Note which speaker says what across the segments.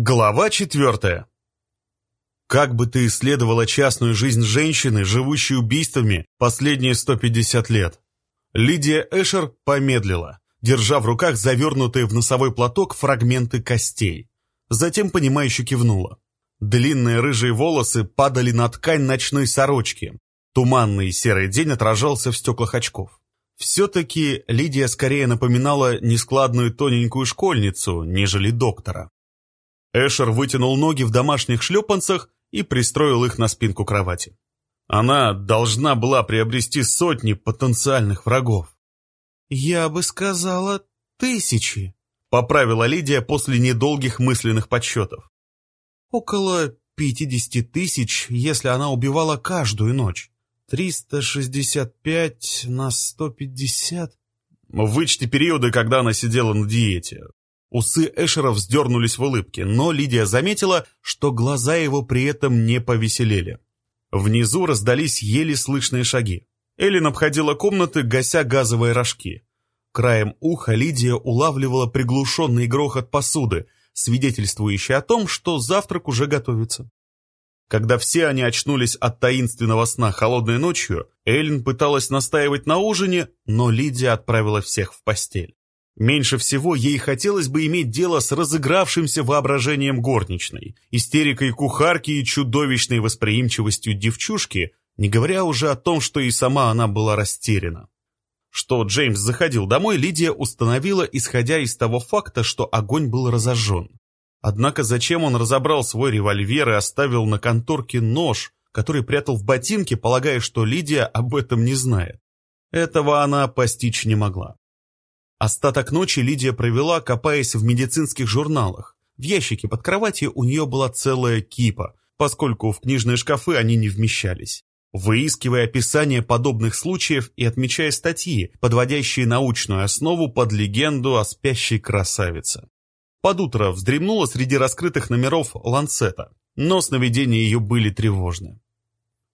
Speaker 1: Глава четвертая. Как бы ты исследовала частную жизнь женщины, живущей убийствами последние 150 лет? Лидия Эшер помедлила, держа в руках завернутые в носовой платок фрагменты костей. Затем понимающе кивнула. Длинные рыжие волосы падали на ткань ночной сорочки. Туманный серый день отражался в стеклах очков. Все-таки Лидия скорее напоминала нескладную тоненькую школьницу, нежели доктора. Эшер вытянул ноги в домашних шлепанцах и пристроил их на спинку кровати. Она должна была приобрести сотни потенциальных врагов.
Speaker 2: «Я бы сказала, тысячи», —
Speaker 1: поправила Лидия после недолгих мысленных подсчетов.
Speaker 2: «Около пятидесяти тысяч, если она убивала каждую ночь. Триста шестьдесят пять на сто пятьдесят...»
Speaker 1: Вычти периоды, когда она сидела на диете. Усы Эшера вздернулись в улыбке, но Лидия заметила, что глаза его при этом не повеселели. Внизу раздались еле слышные шаги. Эллен обходила комнаты, гася газовые рожки. Краем уха Лидия улавливала приглушенный грохот посуды, свидетельствующий о том, что завтрак уже готовится. Когда все они очнулись от таинственного сна холодной ночью, Эллен пыталась настаивать на ужине, но Лидия отправила всех в постель. Меньше всего ей хотелось бы иметь дело с разыгравшимся воображением горничной, истерикой кухарки и чудовищной восприимчивостью девчушки, не говоря уже о том, что и сама она была растеряна. Что Джеймс заходил домой, Лидия установила, исходя из того факта, что огонь был разожжен. Однако зачем он разобрал свой револьвер и оставил на конторке нож, который прятал в ботинке, полагая, что Лидия об этом не знает? Этого она постичь не могла. Остаток ночи Лидия провела, копаясь в медицинских журналах. В ящике под кроватью у нее была целая кипа, поскольку в книжные шкафы они не вмещались. Выискивая описание подобных случаев и отмечая статьи, подводящие научную основу под легенду о спящей красавице. Под утро вздремнула среди раскрытых номеров «Ланцета», но сновидения ее были тревожны.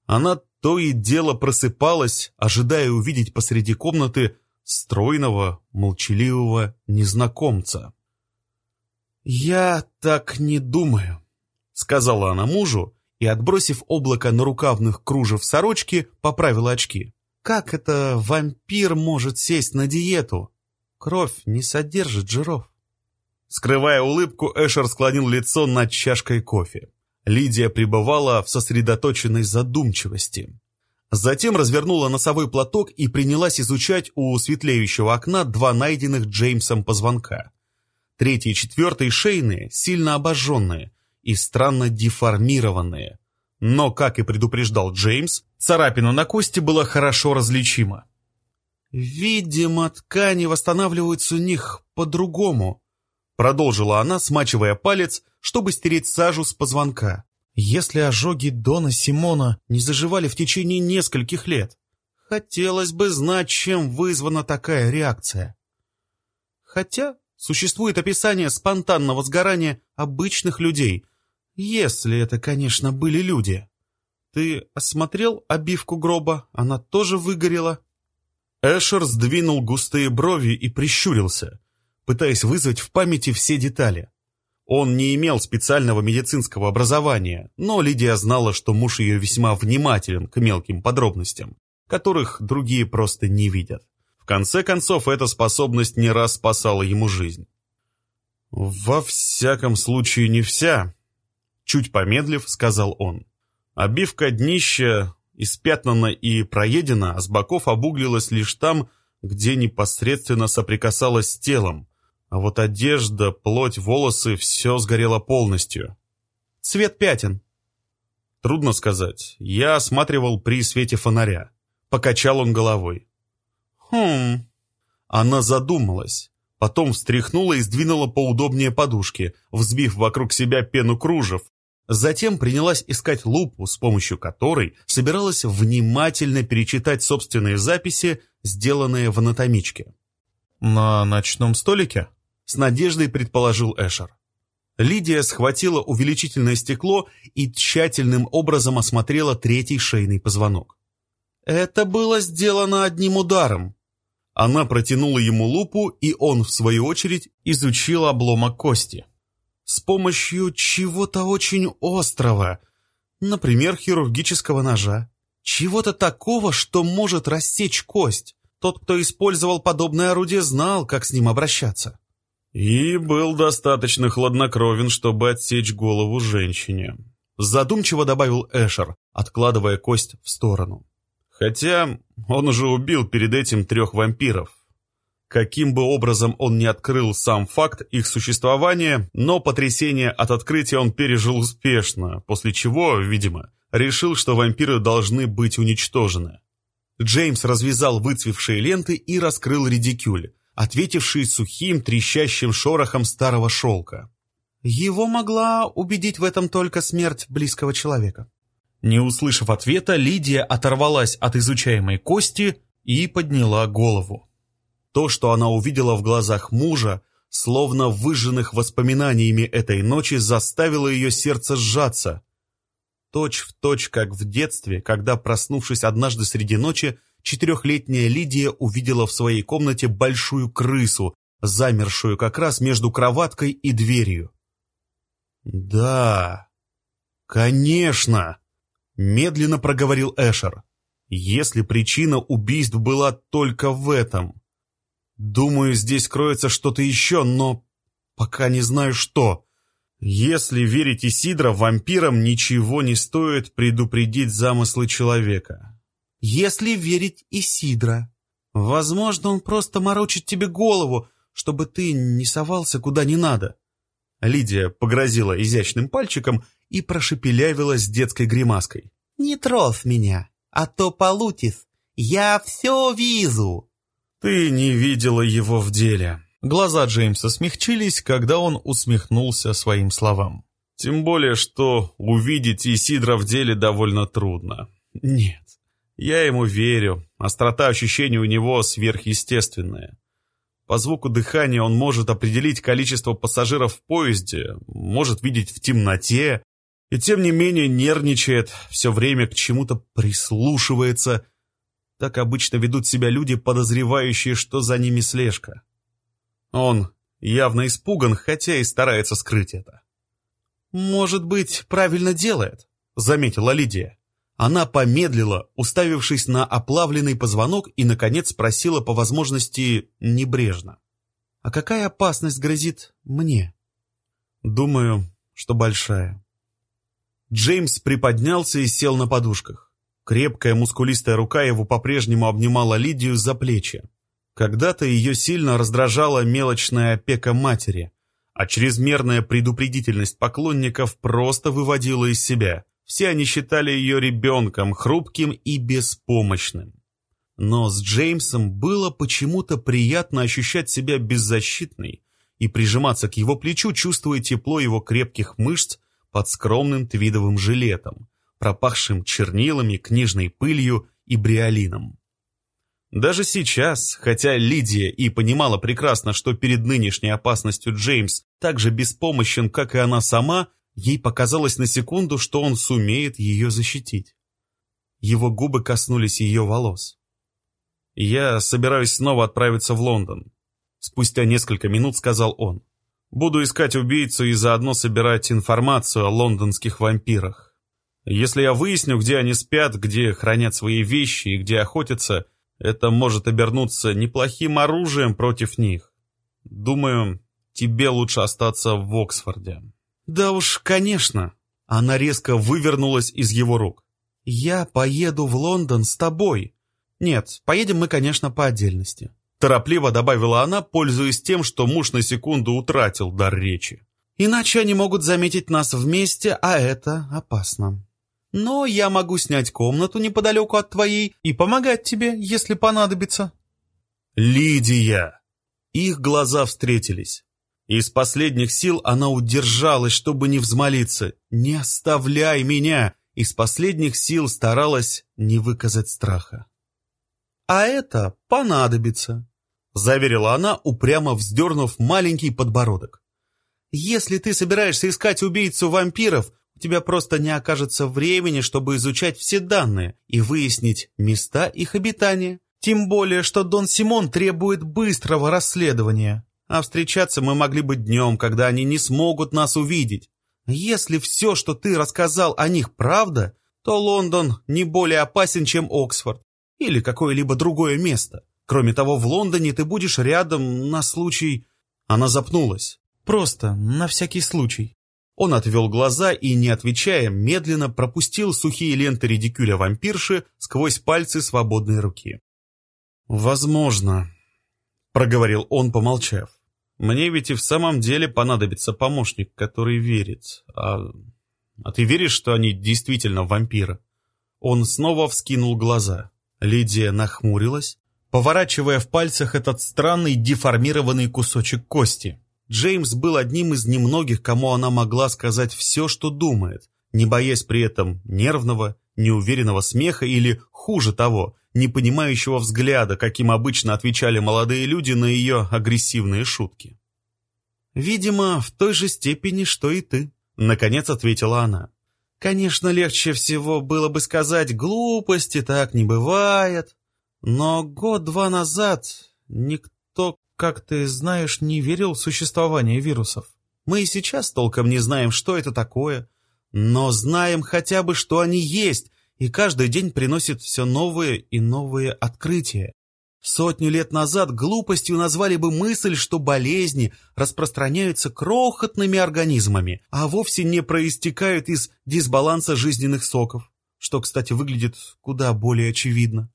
Speaker 1: Она то и дело просыпалась, ожидая увидеть посреди комнаты стройного, молчаливого незнакомца.
Speaker 2: «Я так не думаю», — сказала она мужу и, отбросив облако на рукавных кружев сорочки, поправила очки. «Как это вампир может сесть на диету? Кровь не содержит жиров».
Speaker 1: Скрывая улыбку, Эшер склонил лицо над чашкой кофе. Лидия пребывала в сосредоточенной задумчивости. Затем развернула носовой платок и принялась изучать у светлеющего окна два найденных Джеймсом позвонка. Третий и четвертый шейные, сильно обожженные и странно деформированные. Но, как и предупреждал Джеймс, царапина на кости была хорошо различима.
Speaker 2: «Видимо, ткани восстанавливаются у них по-другому»,
Speaker 1: продолжила она, смачивая палец, чтобы стереть сажу с позвонка.
Speaker 2: Если ожоги Дона Симона не заживали в течение нескольких лет, хотелось бы знать, чем вызвана такая реакция. Хотя существует описание спонтанного сгорания обычных людей, если это, конечно, были люди. Ты осмотрел обивку гроба? Она тоже выгорела?
Speaker 1: Эшер сдвинул густые брови и прищурился, пытаясь вызвать в памяти все детали. Он не имел специального медицинского образования, но Лидия знала, что муж ее весьма внимателен к мелким подробностям, которых другие просто не видят. В конце концов, эта способность не раз спасала ему жизнь. «Во всяком случае, не вся», — чуть помедлив, сказал он. Обивка днища испятнана и проедена, а с боков обуглилась лишь там, где непосредственно соприкасалась с телом, а вот одежда, плоть, волосы — все сгорело полностью.
Speaker 2: Цвет пятен.
Speaker 1: Трудно сказать. Я осматривал при свете фонаря. Покачал он головой.
Speaker 2: Хм.
Speaker 1: Она задумалась. Потом встряхнула и сдвинула поудобнее подушки, взбив вокруг себя пену кружев. Затем принялась искать лупу, с помощью которой собиралась внимательно перечитать собственные записи, сделанные в анатомичке.
Speaker 2: «На ночном столике?»
Speaker 1: — с надеждой предположил Эшер. Лидия схватила увеличительное стекло и тщательным образом осмотрела третий шейный позвонок.
Speaker 2: «Это было сделано одним ударом».
Speaker 1: Она протянула ему лупу, и он, в свою очередь, изучил обломок кости.
Speaker 2: С помощью чего-то очень острого, например, хирургического ножа. Чего-то такого, что может рассечь кость. Тот, кто использовал подобное орудие, знал, как с ним обращаться.
Speaker 1: И был достаточно хладнокровен, чтобы отсечь голову женщине.
Speaker 2: Задумчиво добавил Эшер, откладывая кость в сторону.
Speaker 1: Хотя он уже убил перед этим трех вампиров. Каким бы образом он ни открыл сам факт их существования, но потрясение от открытия он пережил успешно, после чего, видимо, решил, что вампиры должны быть уничтожены.
Speaker 2: Джеймс развязал выцвевшие ленты и раскрыл редикюль, ответивший сухим трещащим шорохом старого шелка. Его могла убедить в этом только смерть близкого человека. Не услышав ответа, Лидия оторвалась от изучаемой кости и подняла голову. То, что она увидела в глазах мужа, словно выжженных воспоминаниями этой ночи, заставило ее сердце сжаться. Точь в точь, как в детстве, когда, проснувшись однажды среди ночи, четырехлетняя Лидия увидела в своей комнате большую крысу, замершую как раз между кроваткой и дверью. «Да, конечно!» — медленно проговорил Эшер. «Если причина убийств была только в этом. Думаю, здесь кроется что-то еще, но пока не знаю что. Если верить Исидро, вампирам ничего не стоит предупредить замыслы человека. Если верить Исидро, возможно, он просто морочит тебе голову, чтобы ты не совался куда не надо. Лидия погрозила изящным пальчиком и прошепелявила с детской гримаской. «Не трожь меня, а то полутис. Я все вижу!»
Speaker 1: «Ты не видела его в деле».
Speaker 2: Глаза Джеймса смягчились, когда он усмехнулся своим словам.
Speaker 1: «Тем более, что увидеть Исидра в деле довольно трудно. Нет, я ему верю. Острота ощущений у него сверхъестественная. По звуку дыхания он может определить количество пассажиров в поезде, может видеть в темноте, и тем не менее нервничает, все время к чему-то прислушивается. Так обычно ведут себя люди, подозревающие, что за ними слежка. Он явно испуган, хотя и старается скрыть это.
Speaker 2: «Может быть, правильно делает», — заметила Лидия. Она помедлила, уставившись на оплавленный позвонок и, наконец, спросила по возможности небрежно. «А какая опасность грозит мне?» «Думаю, что большая». Джеймс приподнялся и сел на подушках. Крепкая мускулистая рука его по-прежнему обнимала Лидию за плечи. Когда-то ее сильно раздражала мелочная опека матери, а чрезмерная предупредительность поклонников просто выводила из себя – все они считали ее ребенком, хрупким и беспомощным. Но с Джеймсом было почему-то приятно ощущать себя беззащитной и прижиматься к его плечу, чувствуя тепло его крепких мышц под скромным твидовым жилетом, пропахшим чернилами, книжной пылью и бриолином. Даже сейчас, хотя Лидия и понимала прекрасно, что перед нынешней опасностью Джеймс так же беспомощен, как и она сама, Ей показалось на секунду, что он сумеет ее защитить. Его губы коснулись ее волос. «Я собираюсь снова отправиться в Лондон», — спустя несколько минут сказал он. «Буду искать убийцу и заодно собирать информацию о лондонских вампирах. Если я выясню, где они спят, где хранят свои вещи и где охотятся, это может обернуться неплохим оружием против них. Думаю, тебе лучше остаться в Оксфорде». «Да уж, конечно!» Она резко вывернулась из его рук. «Я поеду в Лондон с тобой. Нет, поедем мы, конечно, по отдельности». Торопливо добавила она, пользуясь тем, что муж на секунду утратил дар речи. «Иначе они могут заметить нас вместе, а это опасно. Но я могу снять комнату неподалеку от твоей и помогать тебе, если понадобится». «Лидия!» Их глаза встретились. Из последних сил она удержалась, чтобы не взмолиться. «Не оставляй меня!» Из последних сил старалась не выказать страха. «А это понадобится», — заверила она, упрямо вздернув маленький подбородок. «Если ты собираешься искать убийцу вампиров, у тебя просто не окажется времени, чтобы изучать все данные и выяснить места их обитания. Тем более, что Дон Симон требует быстрого расследования. А встречаться мы могли бы днем, когда они не смогут нас увидеть. Если все, что ты рассказал о них, правда, то Лондон не более опасен, чем Оксфорд или какое-либо другое место. Кроме того, в Лондоне ты будешь рядом на случай...» Она запнулась. «Просто на всякий случай». Он отвел глаза и, не отвечая, медленно пропустил сухие ленты редикюля вампирши сквозь пальцы свободной руки.
Speaker 1: «Возможно», — проговорил он, помолчав. «Мне ведь и в самом деле понадобится помощник, который верит. А, а ты веришь, что они действительно вампиры?» Он снова вскинул глаза. Лидия нахмурилась, поворачивая в пальцах этот странный деформированный кусочек кости. Джеймс был одним из немногих, кому она могла сказать все, что думает, не боясь при этом нервного, неуверенного смеха или, хуже того, непонимающего взгляда, каким обычно отвечали молодые люди на ее агрессивные шутки. «Видимо, в той же степени, что и ты», — наконец ответила она. «Конечно, легче всего было бы сказать «глупости так не бывает», но год-два назад никто как ты знаешь, не верил в существование вирусов. Мы и сейчас толком не знаем, что это такое, но знаем хотя бы, что они есть, и каждый день приносят все новые и новые открытия. Сотню лет назад глупостью назвали бы мысль, что болезни распространяются крохотными организмами, а вовсе не проистекают из дисбаланса жизненных соков, что, кстати, выглядит куда более очевидно.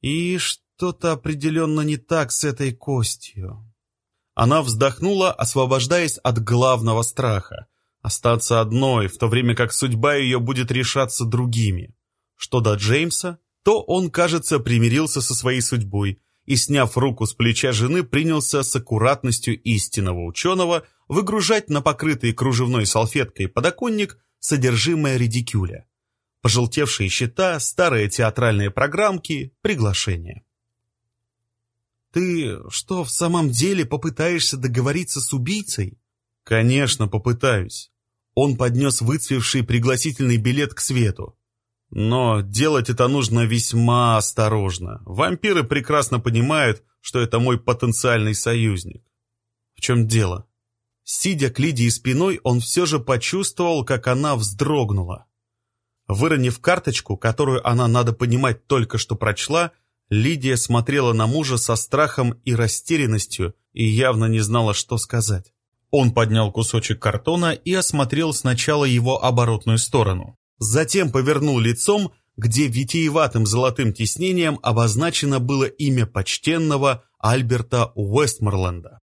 Speaker 1: И что-то определенно не так с этой костью. Она вздохнула, освобождаясь от главного страха — остаться одной, в то время как судьба ее будет решаться другими. Что до Джеймса, то он, кажется, примирился со своей судьбой и, сняв руку с плеча жены, принялся с аккуратностью истинного ученого выгружать на покрытый кружевной салфеткой подоконник содержимое редикюля. Пожелтевшие счета, старые театральные программки, приглашения. «Ты что, в самом деле попытаешься договориться с убийцей?» «Конечно, попытаюсь». Он поднес выцвевший пригласительный билет к свету. Но делать это нужно весьма осторожно. Вампиры прекрасно понимают, что это мой потенциальный союзник. В чем дело? Сидя к Лидии спиной, он все же почувствовал, как она вздрогнула. Выронив карточку, которую она, надо понимать, только что прочла, Лидия смотрела на мужа со страхом и растерянностью и явно не знала, что сказать. Он поднял кусочек картона и осмотрел сначала его оборотную сторону. Затем повернул лицом, где витиеватым золотым тиснением обозначено было имя почтенного Альберта Уэстморленда.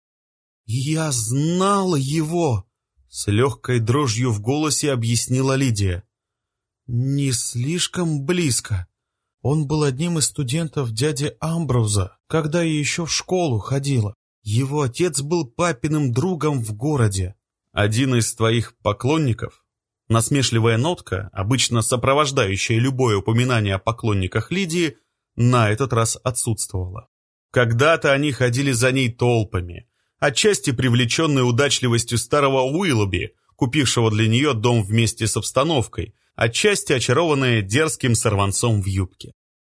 Speaker 1: «Я знала его!» — с легкой дрожью в голосе объяснила Лидия. «Не слишком близко. Он был одним из студентов дяди Амбруза, когда я еще в школу ходила. Его отец был папиным другом в городе. Один из твоих поклонников? Насмешливая нотка, обычно сопровождающая любое упоминание о поклонниках Лидии, на этот раз отсутствовала. Когда-то они ходили за ней толпами, отчасти привлеченные удачливостью старого Уиллоби, купившего для нее дом вместе с обстановкой, отчасти очарованная дерзким сорванцом в юбке.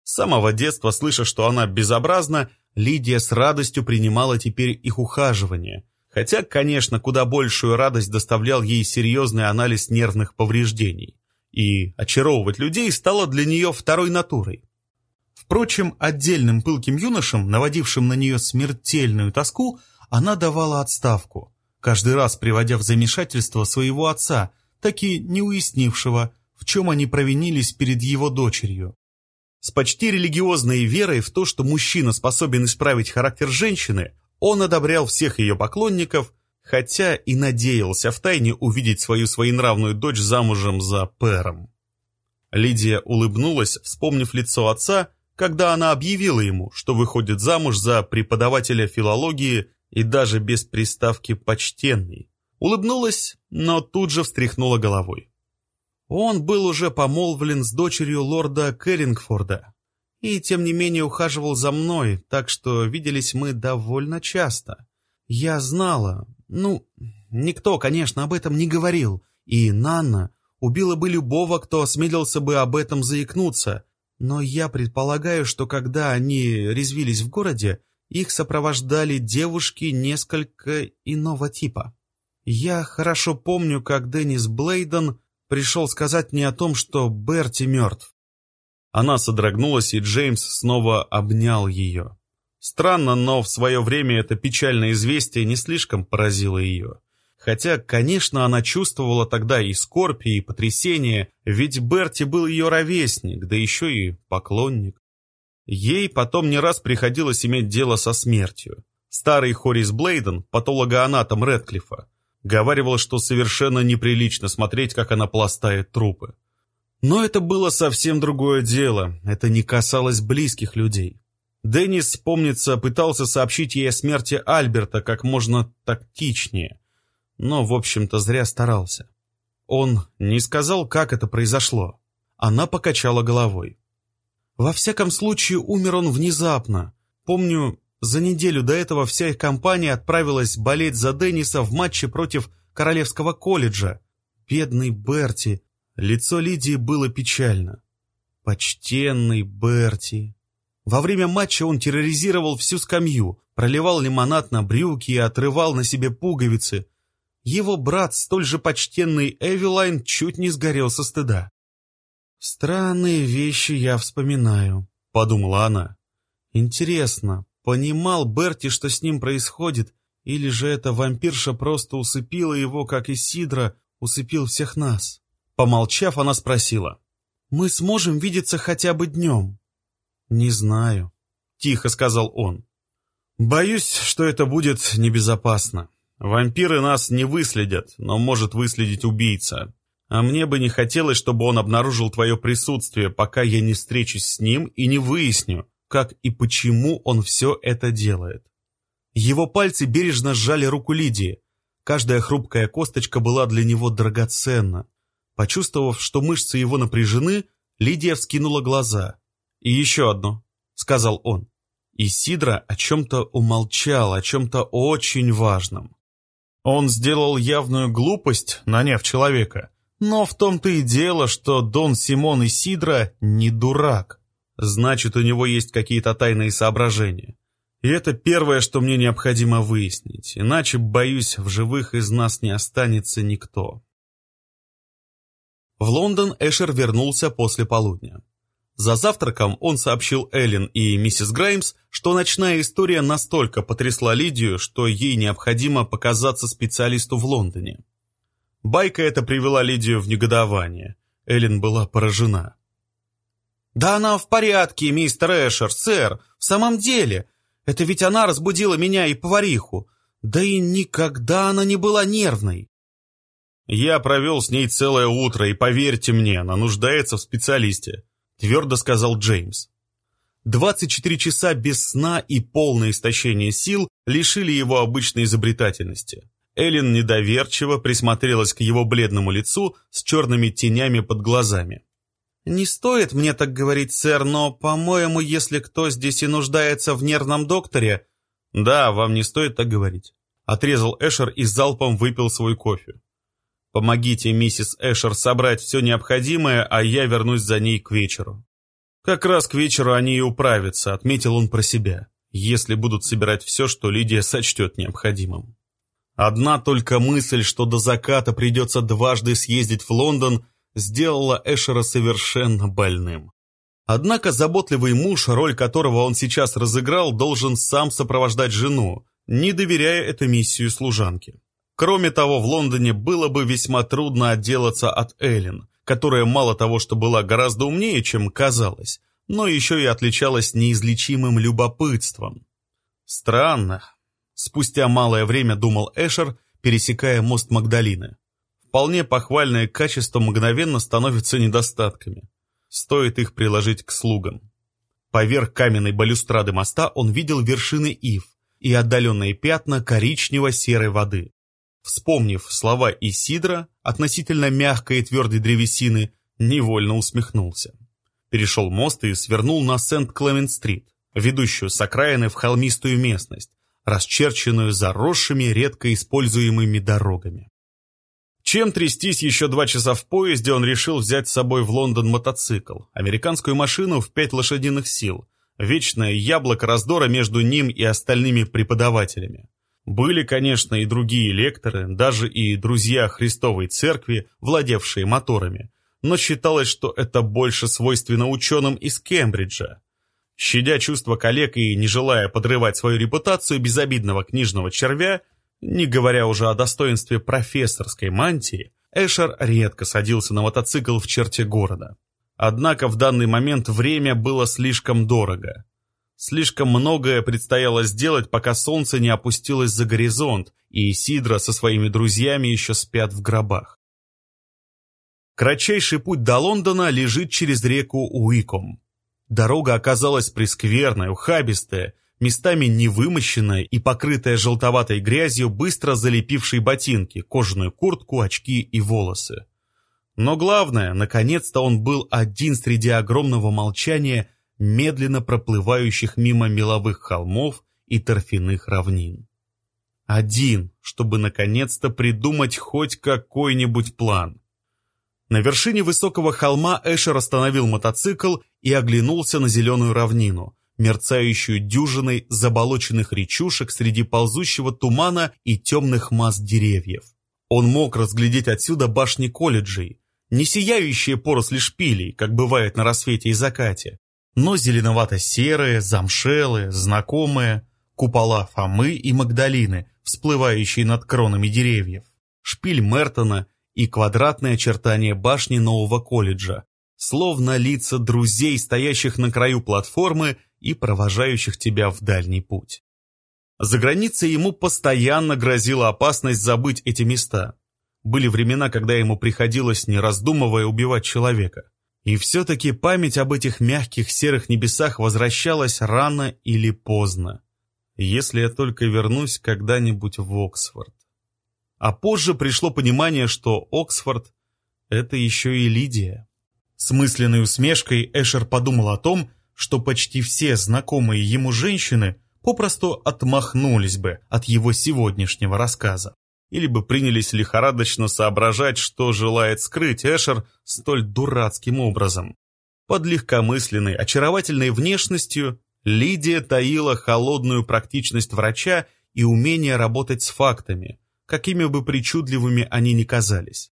Speaker 1: С самого детства, слыша, что она безобразна, Лидия с радостью принимала теперь их ухаживание, хотя, конечно, куда большую радость доставлял ей серьезный анализ нервных повреждений. И очаровывать людей стало для нее второй натурой. Впрочем, отдельным пылким юношам, наводившим на нее смертельную тоску, она давала отставку, каждый раз приводя в замешательство своего отца, таки не уяснившего, в чем они провинились перед его дочерью. С почти религиозной верой в то, что мужчина способен исправить характер женщины, он одобрял всех ее поклонников, хотя и надеялся втайне увидеть свою своенравную дочь замужем за Пером. Лидия улыбнулась, вспомнив лицо отца, когда она объявила ему, что выходит замуж за преподавателя филологии и даже без приставки «почтенный». Улыбнулась, но тут же встряхнула головой. Он был уже помолвлен с дочерью лорда Кэррингфорда и, тем не менее, ухаживал за мной, так что виделись мы довольно часто. Я знала, ну, никто, конечно, об этом не говорил, и Нанна убила бы любого, кто осмелился бы об этом заикнуться, но я предполагаю, что когда они резвились в городе,
Speaker 2: их сопровождали девушки несколько иного типа. Я хорошо помню, как Деннис Блейден пришел сказать мне о том, что Берти мертв.
Speaker 1: Она содрогнулась, и Джеймс снова обнял ее. Странно, но в свое время это печальное известие не слишком поразило ее. Хотя, конечно, она чувствовала тогда и скорбь, и потрясение, ведь Берти был ее ровесник, да еще и поклонник. Ей потом не раз приходилось иметь дело со смертью. Старый Хорис Блейден, патологоанатом Редклифа, говаривал, что совершенно неприлично смотреть, как она пластает трупы. Но это было совсем другое дело, это не касалось близких людей. Деннис, помнится, пытался сообщить ей о смерти Альберта как можно тактичнее, но, в общем-то, зря старался. Он не сказал, как это произошло. Она покачала головой. Во всяком случае, умер он внезапно. Помню, за неделю до этого вся их компания отправилась болеть за Денниса в матче против Королевского колледжа. Бедный Берти. Лицо Лидии было печально. Почтенный Берти. Во время матча он терроризировал всю скамью, проливал лимонад на брюки и отрывал на себе пуговицы. Его брат, столь же почтенный Эвилайн, чуть не сгорел со стыда. «Странные вещи я вспоминаю», — подумала она. «Интересно, понимал Берти, что с ним происходит, или же эта вампирша просто усыпила его, как и Сидра усыпил всех нас?» Помолчав, она спросила. «Мы сможем видеться хотя бы днем?» «Не знаю», — тихо сказал он. «Боюсь, что это будет небезопасно. Вампиры нас не выследят, но может выследить убийца. А мне бы не хотелось, чтобы он обнаружил твое присутствие, пока я не встречусь с ним и не выясню, как и почему он все это делает. Его пальцы бережно сжали руку Лидии. Каждая хрупкая косточка была для него драгоценна. Почувствовав, что мышцы его напряжены, Лидия вскинула глаза. «И еще одно», — сказал он. И Сидра о чем-то умолчал, о чем-то очень важном. Он сделал явную глупость, наняв человека, но в том-то и дело, что Дон Симон и Сидра не дурак. Значит, у него есть какие-то тайные соображения. И это первое, что мне необходимо выяснить, иначе, боюсь, в живых из нас не останется никто. В Лондон Эшер вернулся после полудня. За завтраком он сообщил Эллен и миссис Граймс, что ночная история настолько потрясла Лидию, что ей необходимо показаться специалисту в Лондоне. Байка эта привела Лидию в негодование. Эллен была поражена. «Да она в порядке, мистер Эшер, сэр, в самом деле. Это ведь она разбудила меня и повариху. Да и никогда она не была нервной». «Я провел с ней целое утро, и поверьте мне, она нуждается в специалисте», твердо сказал Джеймс. 24 часа без сна и полное истощение сил лишили его обычной изобретательности. Эллен недоверчиво присмотрелась к его бледному лицу с черными тенями под глазами.
Speaker 2: «Не стоит мне так говорить, сэр, но, по-моему, если кто здесь и нуждается в нервном докторе...»
Speaker 1: «Да, вам не стоит так говорить», — отрезал Эшер и залпом выпил свой кофе. «Помогите миссис Эшер собрать все необходимое, а я вернусь за ней к вечеру». «Как раз к вечеру они и управятся», — отметил он про себя, «если будут собирать все, что Лидия сочтет необходимым». Одна только мысль, что до заката придется дважды съездить в Лондон, сделала Эшера совершенно больным. Однако заботливый муж, роль которого он сейчас разыграл, должен сам сопровождать жену, не доверяя эту миссию служанке. Кроме того, в Лондоне было бы весьма трудно отделаться от Эллен, которая мало того, что была гораздо умнее, чем казалось, но еще и отличалась неизлечимым любопытством. Странно, Спустя малое время думал Эшер, пересекая мост Магдалины. Вполне похвальные качества мгновенно становятся недостатками. Стоит их приложить к слугам. Поверх каменной балюстрады моста он видел вершины ив и отдаленные пятна коричнево-серой воды. Вспомнив слова Исидра относительно мягкой и твердой древесины, невольно усмехнулся. Перешел мост и свернул на Сент-Клемент-стрит, ведущую с окраины в холмистую местность, расчерченную заросшими, редко используемыми дорогами. Чем трястись еще два часа в поезде, он решил взять с собой в Лондон мотоцикл, американскую машину в пять лошадиных сил, вечное яблоко раздора между ним и остальными преподавателями. Были, конечно, и другие лекторы, даже и друзья Христовой Церкви, владевшие моторами, но считалось, что это больше свойственно ученым из Кембриджа. Щадя чувства коллег и не желая подрывать свою репутацию безобидного книжного червя, не говоря уже о достоинстве профессорской мантии, Эшер редко садился на мотоцикл в черте города. Однако в данный момент время было слишком дорого. Слишком многое предстояло сделать, пока солнце не опустилось за горизонт, и Сидра со своими друзьями еще спят в гробах. Кратчайший путь до Лондона лежит через реку Уиком. Дорога оказалась прескверная, ухабистая, местами невымощенная и покрытая желтоватой грязью, быстро залепившей ботинки, кожаную куртку, очки и волосы. Но главное, наконец-то он был один среди огромного молчания медленно проплывающих мимо меловых холмов и торфяных равнин. Один, чтобы наконец-то придумать хоть какой-нибудь план. На вершине высокого холма Эшер остановил мотоцикл и оглянулся на зеленую равнину, мерцающую дюжиной заболоченных речушек среди ползущего тумана и темных масс деревьев. Он мог разглядеть отсюда башни колледжей, не сияющие поросли шпилей, как бывает на рассвете и закате, но зеленовато-серые, замшелые, знакомые, купола Фомы и Магдалины, всплывающие над кронами деревьев, шпиль Мертона и квадратные очертания башни нового колледжа, словно лица друзей, стоящих на краю платформы и провожающих тебя в дальний путь. За границей ему постоянно грозила опасность забыть эти места. Были времена, когда ему приходилось, не раздумывая, убивать человека. И все-таки память об этих мягких серых небесах возвращалась рано или поздно, если я только вернусь когда-нибудь в Оксфорд. А позже пришло понимание, что Оксфорд — это еще и Лидия. С мысленной усмешкой Эшер подумал о том, что почти все знакомые ему женщины попросту отмахнулись бы от его сегодняшнего рассказа или бы принялись лихорадочно соображать, что желает скрыть Эшер столь дурацким образом. Под легкомысленной, очаровательной внешностью Лидия таила холодную практичность врача и умение работать с фактами, какими бы причудливыми они ни казались.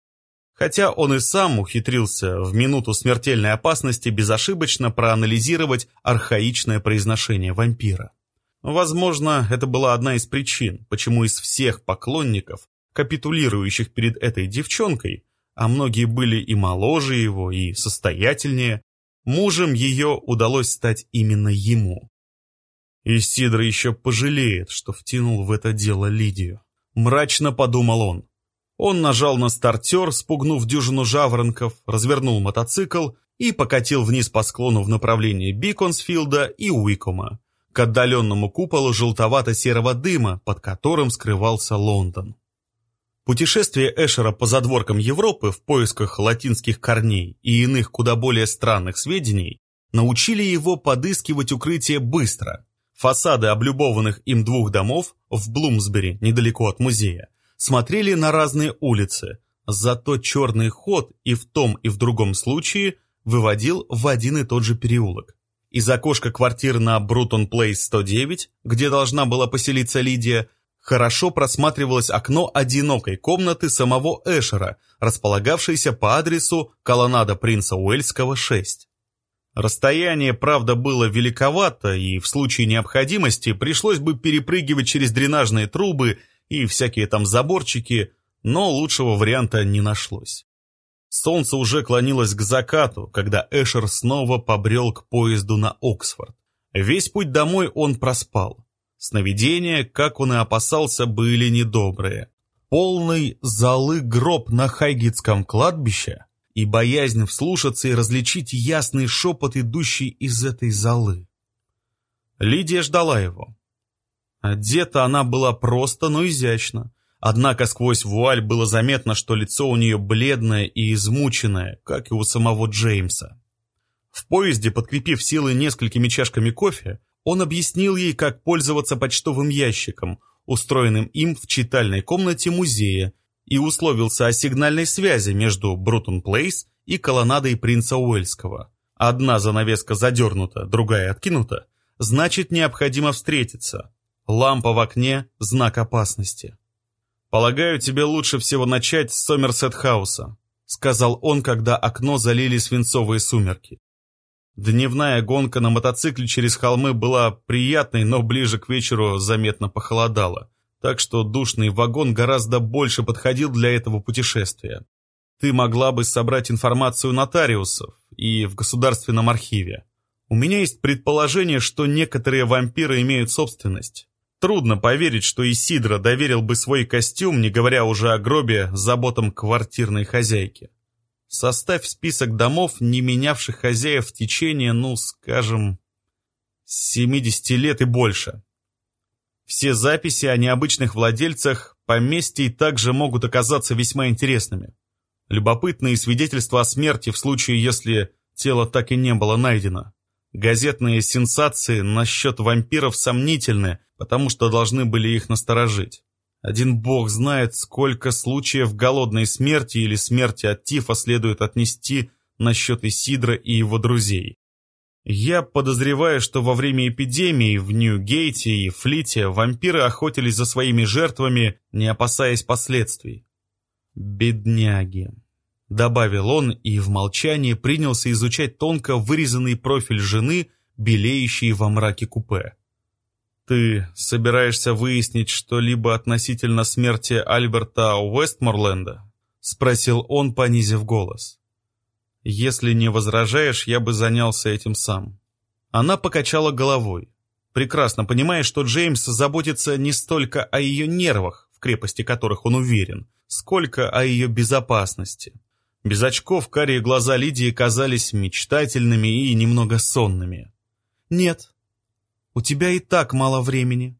Speaker 1: Хотя он и сам ухитрился в минуту смертельной опасности безошибочно проанализировать архаичное произношение вампира. Возможно, это была одна из причин, почему из всех поклонников, капитулирующих перед этой девчонкой, а многие были и моложе его, и состоятельнее, мужем ее удалось стать именно ему. И Сидор еще пожалеет, что втянул в это дело Лидию. Мрачно подумал он. Он нажал на стартер, спугнув дюжину жаворонков, развернул мотоцикл и покатил вниз по склону в направлении Биконсфилда и Уикома к отдаленному куполу желтовато-серого дыма, под которым скрывался Лондон. Путешествие Эшера по задворкам Европы в поисках латинских корней и иных куда более странных сведений научили его подыскивать укрытие быстро. Фасады облюбованных им двух домов в Блумсбери, недалеко от музея, смотрели на разные улицы, зато черный ход и в том и в другом случае выводил в один и тот же переулок. Из окошка квартир на Брутон Плейс 109, где должна была поселиться Лидия, хорошо просматривалось окно одинокой комнаты самого Эшера, располагавшейся по адресу колоннада принца Уэльского, 6. Расстояние, правда, было великовато, и в случае необходимости пришлось бы перепрыгивать через дренажные трубы и всякие там заборчики, но лучшего варианта не нашлось. Солнце уже клонилось к закату, когда Эшер снова побрел к поезду на Оксфорд. Весь путь домой он проспал. Сновидения, как он и опасался, были недобрые. Полный залы гроб на Хайгитском кладбище и боязнь вслушаться и различить ясный шепот, идущий из этой залы. Лидия ждала его. Одета она была просто, но изящно. Однако сквозь вуаль было заметно, что лицо у нее бледное и измученное, как и у самого Джеймса. В поезде, подкрепив силы несколькими чашками кофе, он объяснил ей, как пользоваться почтовым ящиком, устроенным им в читальной комнате музея, и условился о сигнальной связи между Брутон Плейс и колоннадой принца Уэльского. Одна занавеска задернута, другая откинута, значит необходимо встретиться. Лампа в окне – знак опасности. «Полагаю, тебе лучше всего начать с Сомерсет-хауса», — сказал он, когда окно залили свинцовые сумерки. Дневная гонка на мотоцикле через холмы была приятной, но ближе к вечеру заметно похолодало, так что душный вагон гораздо больше подходил для этого путешествия. Ты могла бы собрать информацию нотариусов и в государственном архиве. У меня есть предположение, что некоторые вампиры имеют собственность. Трудно поверить, что Исидро доверил бы свой костюм, не говоря уже о гробе, заботам квартирной хозяйки. Составь список домов, не менявших хозяев в течение, ну, скажем, 70 лет и больше. Все записи о необычных владельцах поместий также могут оказаться весьма интересными. Любопытные свидетельства о смерти в случае, если тело так и не было найдено. Газетные сенсации насчет вампиров сомнительны, потому что должны были их насторожить. Один бог знает, сколько случаев голодной смерти или смерти от тифа следует отнести насчет Исидра и его друзей. Я подозреваю, что во время эпидемии в Нью-Гейте и Флите вампиры охотились за своими жертвами, не опасаясь последствий. Бедняги. — добавил он и в молчании принялся изучать тонко вырезанный профиль жены, белеющий во мраке купе. «Ты собираешься выяснить что-либо относительно смерти Альберта Уэстморленда?» — спросил он, понизив голос. «Если не возражаешь, я бы занялся этим сам». Она покачала головой, прекрасно понимая, что Джеймс заботится не столько о ее нервах, в крепости которых он уверен, сколько о ее безопасности. Без очков карие глаза Лидии казались мечтательными и немного сонными. «Нет, у тебя и так мало времени.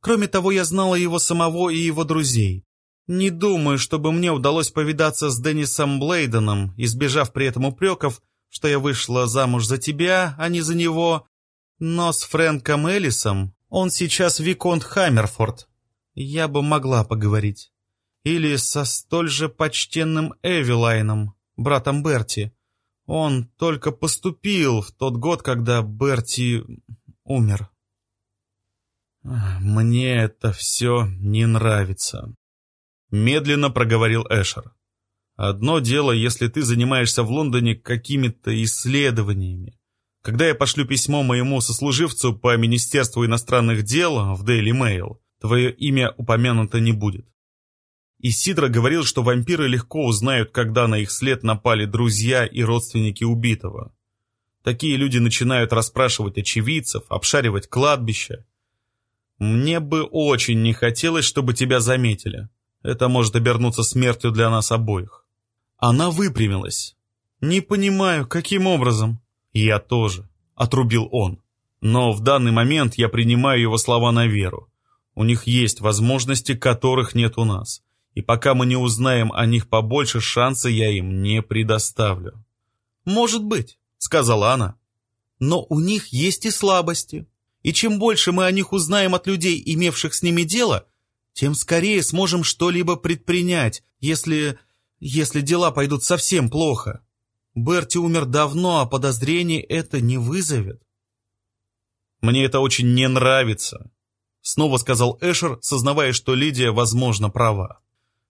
Speaker 1: Кроме того, я знала его самого и его друзей. Не думаю, чтобы мне удалось повидаться с Деннисом Блейденом, избежав при этом упреков, что я вышла замуж за тебя, а не за него. Но с Фрэнком Эллисом он сейчас Виконт Хаммерфорд. Я бы могла поговорить. Или со столь же почтенным Эвилайном, братом Берти. Он только поступил в тот год, когда Берти умер. «Мне это все не нравится», — медленно проговорил Эшер. «Одно дело, если ты занимаешься в Лондоне какими-то исследованиями. Когда я пошлю письмо моему сослуживцу по Министерству иностранных дел в Daily Mail, твое имя упомянуто не будет. И Сидра говорил, что вампиры легко узнают, когда на их след напали друзья и родственники убитого. Такие люди начинают расспрашивать очевидцев, обшаривать кладбища. Мне бы очень не хотелось, чтобы тебя заметили. Это может обернуться смертью для нас обоих. Она выпрямилась. «Не понимаю, каким образом?» «Я тоже», — отрубил он. «Но в данный момент я принимаю его слова на веру. У них есть возможности, которых нет у нас и пока мы не узнаем о них побольше, шанса я им не предоставлю. «Может быть», — сказала она, — «но у них есть и слабости, и чем больше мы о них узнаем от людей, имевших с ними дело, тем скорее сможем что-либо предпринять, если... если дела пойдут совсем плохо. Берти умер давно, а подозрений это не вызовет». «Мне это очень не нравится», — снова сказал Эшер, сознавая, что Лидия, возможно, права.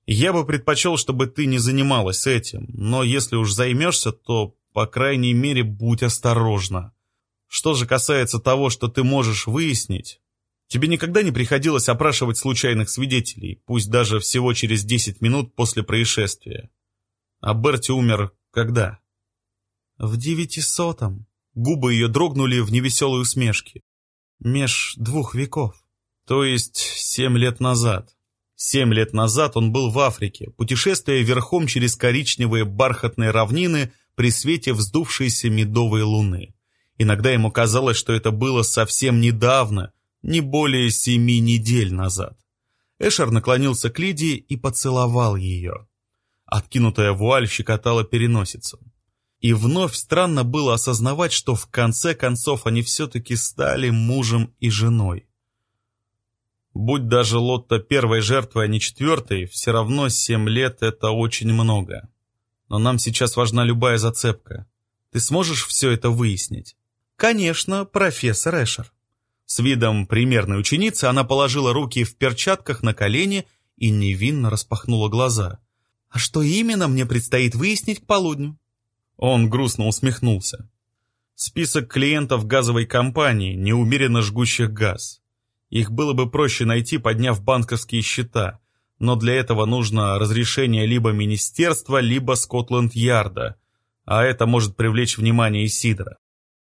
Speaker 1: Я бы предпочел, чтобы ты не занималась этим, но если уж займешься, то, по крайней мере, будь осторожна. Что же касается того, что ты можешь выяснить, тебе никогда не приходилось опрашивать случайных свидетелей, пусть даже всего через 10 минут после происшествия. А Берти умер когда?
Speaker 2: В девятисотом. Губы ее дрогнули в невеселой усмешке. Меж двух веков.
Speaker 1: То есть семь лет назад. Семь лет назад он был в Африке, путешествуя верхом через коричневые бархатные равнины при свете вздувшейся медовой луны. Иногда ему казалось, что это было совсем недавно, не более семи недель назад. Эшер наклонился к Лидии и поцеловал ее. Откинутая вуаль щекотала переносицу. И вновь странно было осознавать, что в конце концов они все-таки стали мужем и женой. Будь даже Лотта первой жертвой, а не четвертой, все равно семь лет — это очень много. Но нам сейчас важна любая зацепка. Ты сможешь все это выяснить?
Speaker 2: Конечно, профессор Эшер.
Speaker 1: С видом примерной ученицы она положила руки в перчатках на колени и невинно распахнула глаза.
Speaker 2: «А что именно мне предстоит выяснить к полудню?»
Speaker 1: Он грустно усмехнулся. Список клиентов газовой компании, неумеренно жгущих газ. Их было бы проще найти, подняв банковские счета, но для этого нужно разрешение либо министерства, либо Скотланд-Ярда, а это может привлечь внимание Исидора.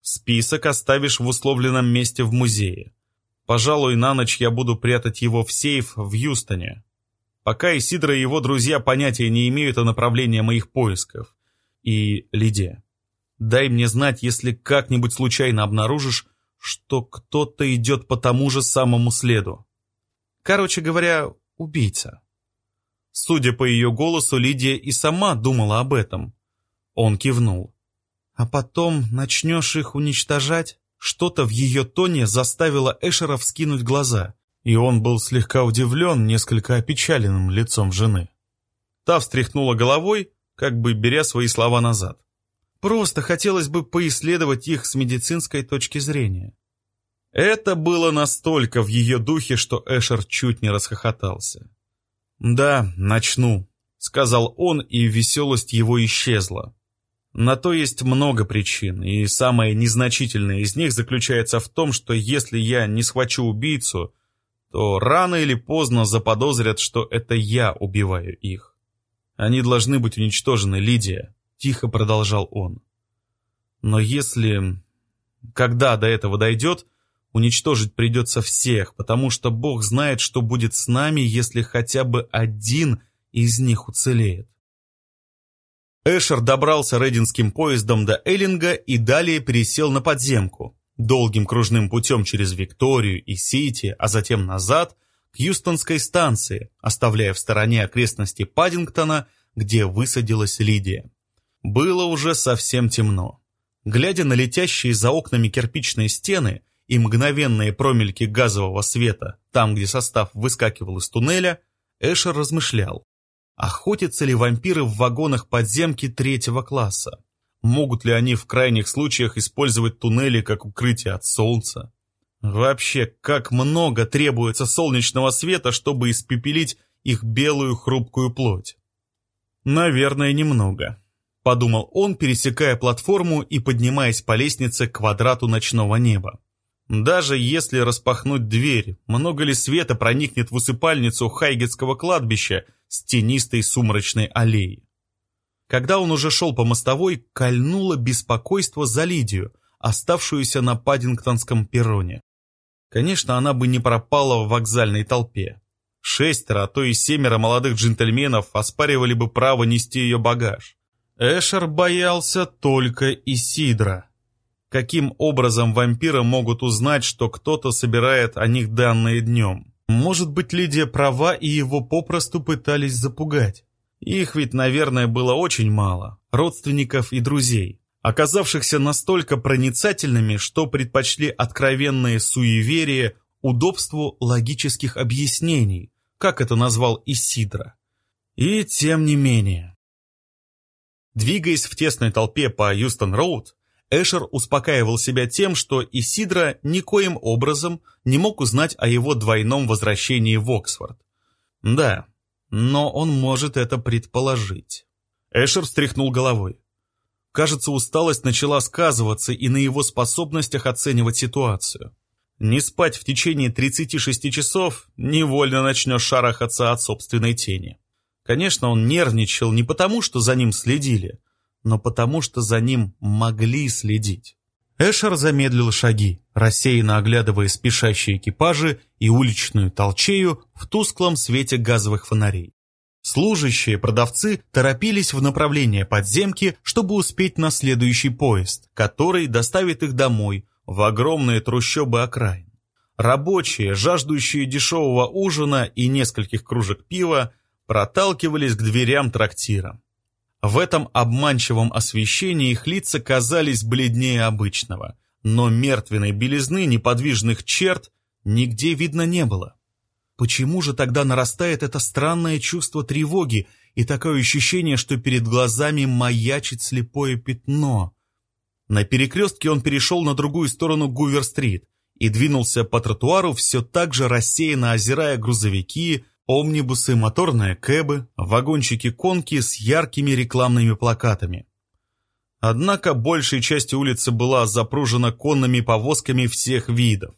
Speaker 1: Список оставишь в условленном месте в музее. Пожалуй, на ночь я буду прятать его в сейф в Юстоне. Пока Исидро и его друзья понятия не имеют о направлении моих поисков. И, Лидия, дай мне знать, если как-нибудь случайно обнаружишь, что кто-то идет по тому же самому следу. Короче говоря, убийца. Судя по ее голосу, Лидия и сама думала об этом. Он кивнул.
Speaker 2: А потом начнешь их уничтожать? Что-то в ее тоне заставило Эшера вскинуть глаза, и он был слегка удивлен несколько опечаленным лицом жены.
Speaker 1: Та встряхнула головой, как бы беря свои слова назад.
Speaker 2: Просто хотелось бы поисследовать их с медицинской точки зрения.
Speaker 1: Это было настолько в ее духе, что Эшер чуть не расхохотался. «Да, начну», — сказал он, и веселость его исчезла. На то есть много причин, и самая незначительная из них заключается в том, что если я не схвачу убийцу, то рано или поздно заподозрят, что это я убиваю их. Они должны быть уничтожены, Лидия, тихо продолжал он. Но если... Когда до этого дойдет, уничтожить придется всех, потому что Бог знает, что будет с нами, если хотя бы один из них уцелеет. Эшер добрался рейдинским поездом до Эллинга и далее пересел на подземку, долгим кружным путем через Викторию и Сити, а затем назад к Юстонской станции, оставляя в стороне окрестности Паддингтона, где высадилась Лидия. Было уже совсем темно. Глядя на летящие за окнами кирпичные стены и мгновенные промельки газового света, там, где состав выскакивал из туннеля, Эшер размышлял. Охотятся ли вампиры в вагонах подземки третьего класса? Могут ли они в крайних случаях использовать туннели как укрытие от солнца? Вообще, как много требуется солнечного света, чтобы испепелить их белую хрупкую плоть? Наверное, немного, подумал он, пересекая платформу и поднимаясь по лестнице к квадрату ночного неба. Даже если распахнуть дверь, много ли света проникнет в усыпальницу Хайгетского кладбища с тенистой сумрачной аллеей? Когда он уже шел по мостовой, кольнуло беспокойство за Лидию, оставшуюся на Паддингтонском перроне. Конечно, она бы не пропала в вокзальной толпе. Шестеро, а то и семеро молодых джентльменов оспаривали бы право нести ее багаж. Эшер боялся только Исидра. Каким образом вампиры могут узнать, что кто-то собирает о них данные днем? Может быть, Лидия права, и его попросту пытались запугать. Их ведь, наверное, было очень мало, родственников и друзей, оказавшихся настолько проницательными, что предпочли откровенные суеверия удобству логических объяснений, как это назвал Исидра. И тем не менее. Двигаясь в тесной толпе по Юстон-Роуд, Эшер успокаивал себя тем, что Исидра никоим образом не мог узнать о его двойном возвращении в Оксфорд. Да, но он может это предположить. Эшер встряхнул головой. Кажется, усталость начала сказываться и на его способностях оценивать ситуацию. Не спать в течение 36 часов невольно начнешь шарахаться от собственной тени. Конечно, он нервничал не потому, что за ним следили, но потому что за ним могли следить. Эшер замедлил шаги, рассеянно оглядывая спешащие экипажи и уличную толчею в тусклом свете газовых фонарей. Служащие, продавцы торопились в направлении подземки, чтобы успеть на следующий поезд, который доставит их домой, в огромные трущобы окраин. Рабочие, жаждущие дешевого ужина и нескольких кружек пива, проталкивались к дверям трактира. В этом обманчивом освещении их лица казались бледнее обычного, но мертвенной белизны неподвижных черт нигде видно не было. Почему же тогда нарастает это странное чувство тревоги и такое ощущение, что перед глазами маячит слепое пятно, На перекрестке он перешел на другую сторону Гувер-стрит и двинулся по тротуару, все так же рассеянно озирая грузовики, омнибусы, моторные кэбы, вагончики-конки с яркими рекламными плакатами. Однако большая часть улицы была запружена конными повозками всех видов.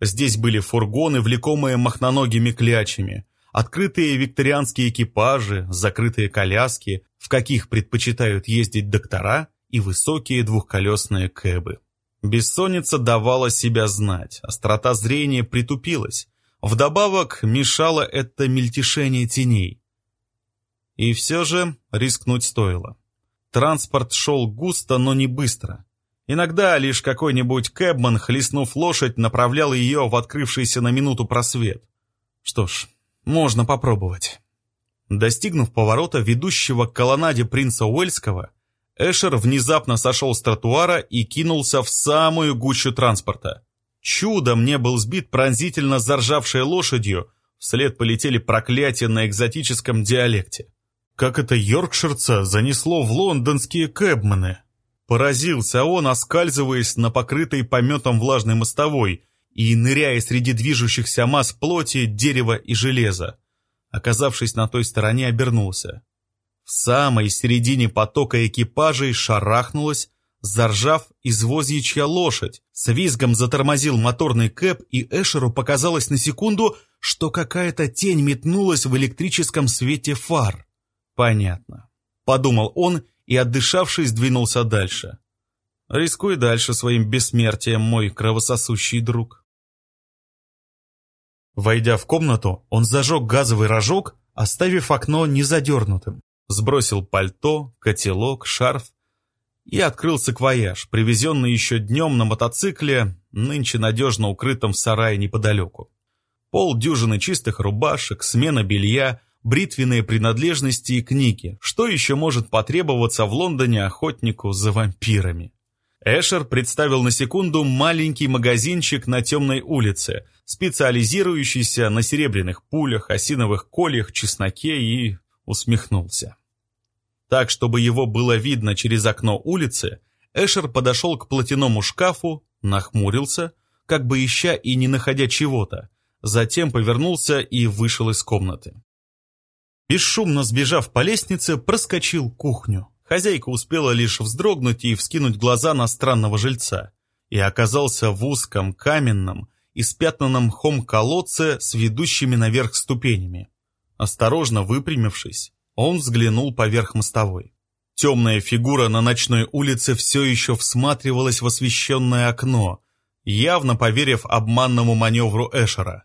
Speaker 1: Здесь были фургоны, влекомые махноногими клячами, открытые викторианские экипажи, закрытые коляски, в каких предпочитают ездить доктора, и высокие двухколесные кэбы. Бессонница давала себя знать, острота зрения притупилась. Вдобавок мешало это мельтешение теней. И все же рискнуть стоило. Транспорт шел густо, но не быстро. Иногда лишь какой-нибудь кэбман, хлестнув лошадь, направлял ее в открывшийся на минуту просвет. Что ж, можно попробовать. Достигнув поворота, ведущего к колоннаде принца Уэльского, Эшер внезапно сошел с тротуара и кинулся в самую гущу транспорта. Чудом не был сбит пронзительно заржавшей лошадью, вслед полетели проклятия на экзотическом диалекте. Как это йоркширца занесло в лондонские кэбмены? Поразился он, оскальзываясь на покрытой пометом влажной мостовой и ныряя среди движущихся масс плоти, дерева и железа. Оказавшись на той стороне, обернулся. В самой середине потока экипажей шарахнулась, заржав извозьячья лошадь. С визгом затормозил моторный кэп, и Эшеру показалось на секунду, что какая-то тень метнулась в электрическом свете фар. «Понятно», — подумал он и, отдышавшись, двинулся дальше. «Рискуй дальше своим бессмертием, мой кровососущий друг». Войдя в комнату, он зажег газовый рожок, оставив окно незадернутым, сбросил пальто, котелок, шарф и открыл саквояж, привезенный еще днем на мотоцикле, нынче надежно укрытом в сарае неподалеку. Пол дюжины чистых рубашек, смена белья, бритвенные принадлежности и книги. Что еще может потребоваться в Лондоне охотнику за вампирами? Эшер представил на секунду маленький магазинчик на темной улице, специализирующийся на серебряных пулях, осиновых кольях, чесноке и усмехнулся. Так, чтобы его было видно через окно улицы, Эшер подошел к платяному шкафу, нахмурился, как бы ища и не находя чего-то, затем повернулся и вышел из комнаты. Бесшумно сбежав по лестнице, проскочил кухню. Хозяйка успела лишь вздрогнуть и вскинуть глаза на странного жильца, и оказался в узком, каменном, испятнанном мхом колодце с ведущими наверх ступенями. Осторожно выпрямившись, он взглянул поверх мостовой. Темная фигура на ночной улице все еще всматривалась в освещенное окно, явно поверив обманному маневру Эшера.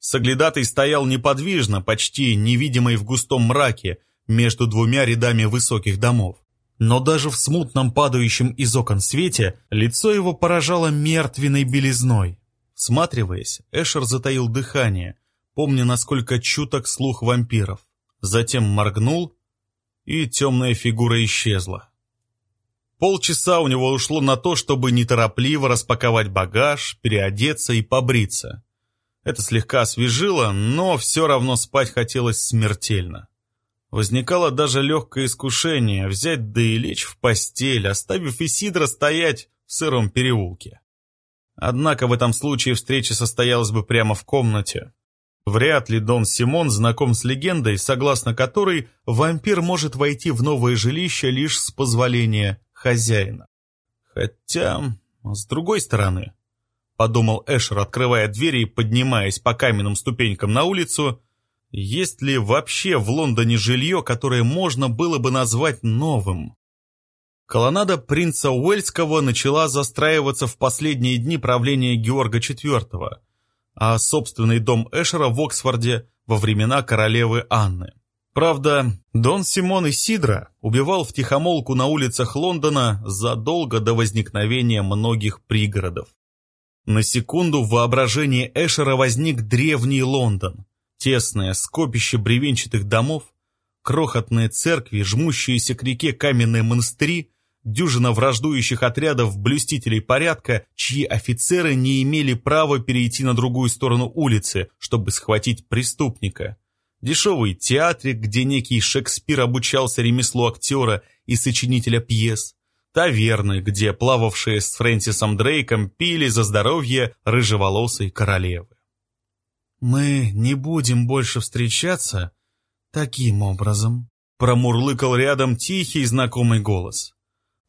Speaker 1: Соглядатый стоял неподвижно, почти невидимый в густом мраке, между двумя рядами высоких домов. Но даже в смутном падающем из окон свете лицо его поражало мертвенной белизной. Всматриваясь, Эшер затаил дыхание, помня, насколько чуток слух вампиров. Затем моргнул, и темная фигура исчезла. Полчаса у него ушло на то, чтобы неторопливо распаковать багаж, переодеться и побриться. Это слегка освежило, но все равно спать хотелось смертельно. Возникало даже легкое искушение взять да и лечь в постель, оставив Исидра стоять в сыром переулке. Однако в этом случае встреча состоялась бы прямо в комнате. Вряд ли Дон Симон знаком с легендой, согласно которой вампир может войти в новое жилище лишь с позволения хозяина. Хотя, с другой стороны, — подумал Эшер, открывая двери и поднимаясь по каменным ступенькам на улицу. «Есть ли вообще в Лондоне жилье, которое можно было бы назвать новым?» Колоннада принца Уэльского начала застраиваться в последние дни правления Георга IV, а собственный дом Эшера в Оксфорде во времена королевы Анны. Правда, Дон Симон Исидро убивал втихомолку на улицах Лондона задолго до возникновения многих пригородов. На секунду в воображении Эшера возник древний Лондон. Тесное скопище бревенчатых домов, крохотные церкви, жмущиеся к реке каменные монастыри, дюжина враждующих отрядов блюстителей порядка, чьи офицеры не имели права перейти на другую сторону улицы, чтобы схватить преступника. Дешевый театрик, где некий Шекспир обучался ремеслу актера и сочинителя пьес, таверны, где плававшие с Фрэнсисом Дрейком пили за здоровье рыжеволосой королевы.
Speaker 2: «Мы не будем больше встречаться таким образом»,
Speaker 1: промурлыкал рядом тихий знакомый голос.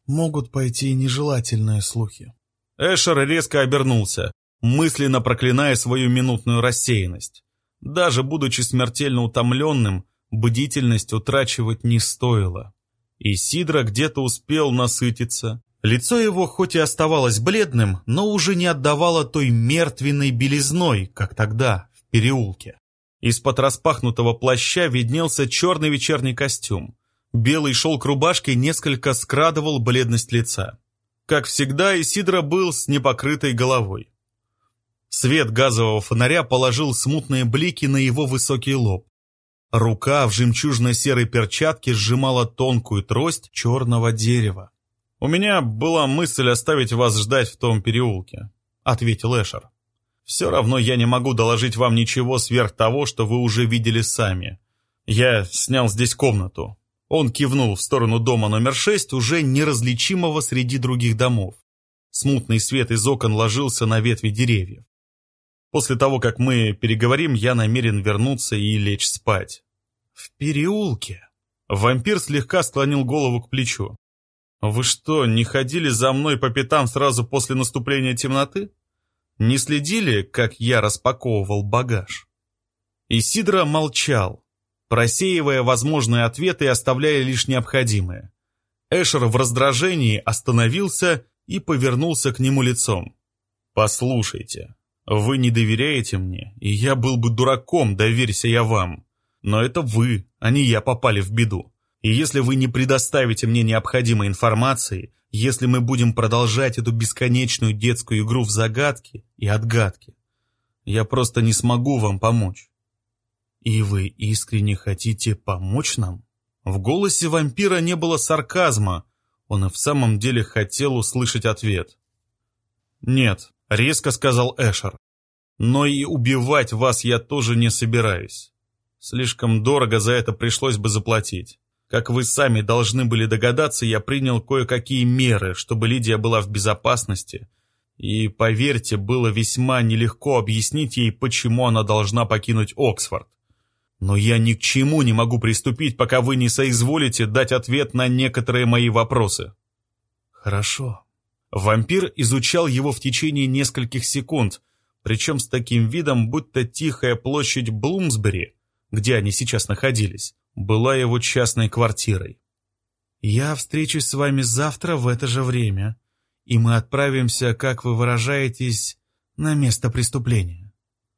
Speaker 2: «Могут пойти нежелательные слухи».
Speaker 1: Эшер резко обернулся, мысленно проклиная свою минутную рассеянность. Даже будучи смертельно утомленным, бдительность утрачивать не стоило. И Сидра где-то успел насытиться. Лицо его хоть и оставалось бледным, но уже не отдавало той мертвенной белизной, как тогда, в переулке. Из-под распахнутого плаща виднелся черный вечерний костюм. Белый шелк рубашки несколько скрадывал бледность лица. Как всегда, Исидра был с непокрытой головой. Свет газового фонаря положил смутные блики на его высокий лоб. Рука в жемчужно-серой перчатке сжимала тонкую трость черного дерева. «У меня была мысль оставить вас ждать в том переулке», — ответил Эшер. «Все равно я не могу доложить вам ничего сверх того, что вы уже видели сами. Я снял здесь комнату». Он кивнул в сторону дома номер шесть, уже неразличимого среди других домов. Смутный свет из окон ложился на ветви деревьев. После того, как мы переговорим, я намерен вернуться и лечь спать. В переулке. Вампир слегка склонил голову к плечу. Вы что, не ходили за мной по пятам сразу после наступления темноты? Не следили, как я распаковывал багаж? Исидро молчал, просеивая возможные ответы и оставляя лишь необходимые. Эшер в раздражении остановился и повернулся к нему лицом. «Послушайте, вы не доверяете мне, и я был бы дураком, доверься я вам. Но это вы, а не я попали в беду. И если вы не предоставите мне необходимой информации, если мы будем продолжать эту бесконечную детскую игру в загадки и отгадки, я просто не смогу вам помочь. И вы искренне хотите помочь нам? В голосе вампира не было сарказма, он и в самом деле хотел услышать ответ. «Нет», — резко сказал Эшер. «Но и убивать вас я тоже не собираюсь. Слишком дорого за это пришлось бы заплатить. Как вы сами должны были догадаться, я принял кое-какие меры, чтобы Лидия была в безопасности. И, поверьте, было весьма нелегко объяснить ей, почему она должна покинуть Оксфорд. Но я ни к чему не могу приступить, пока вы не соизволите дать ответ на некоторые мои вопросы. Хорошо. Вампир изучал его в течение нескольких секунд, причем с таким видом, будто тихая площадь Блумсбери, где они сейчас находились, была его частной квартирой. «Я встречусь с вами завтра в это же время, и мы отправимся, как вы выражаетесь, на место преступления.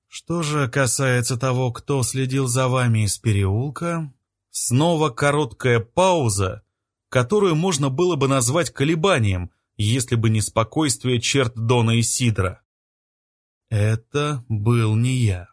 Speaker 1: Что же касается того, кто следил за вами из переулка...» Снова короткая пауза, которую можно было бы назвать колебанием, если бы не спокойствие черт Дона и Сидра. Это был не я.